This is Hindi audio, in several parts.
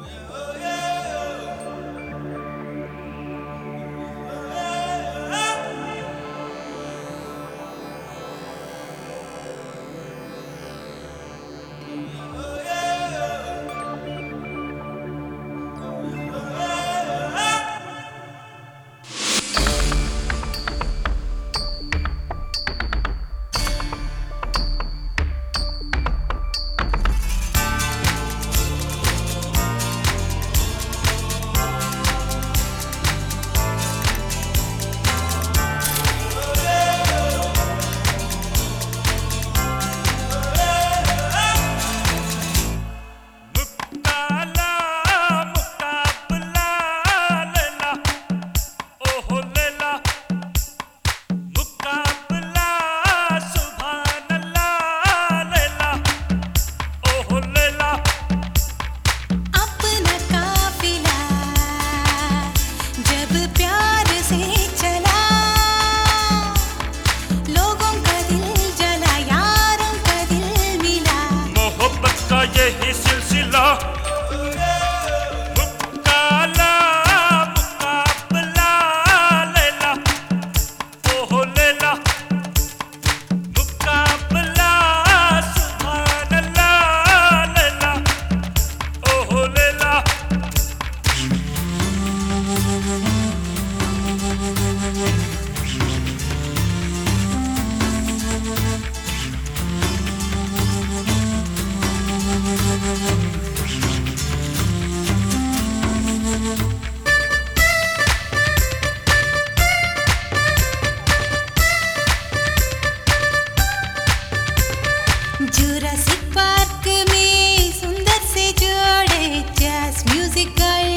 Yeah.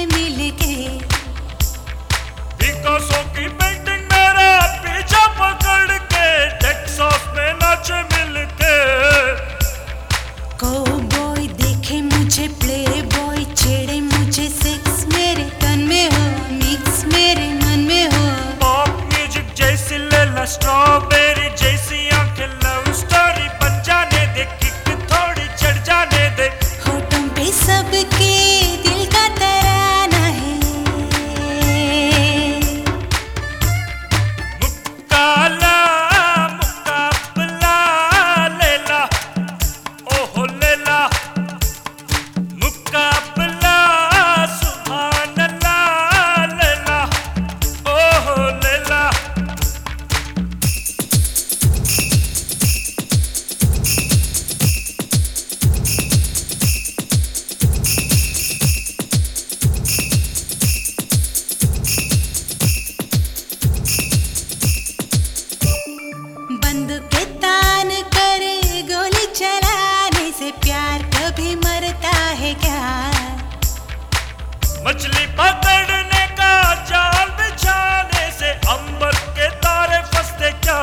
मिलके। पिकासो की पेंटिंग मेरा पीछा पकड़ के टेक्सास में नाचे मिलके। बॉय देखे मुझे प्ले बॉय छेड़े मुझे सेक्स मेरे तन में हो मिक्स मेरे मन में हो। पॉप म्यूज़िक जैसी लेला स्ट्रॉबेरी मछली पकड़ने का जाल बिछाने से अंबर के तारे फंसते क्या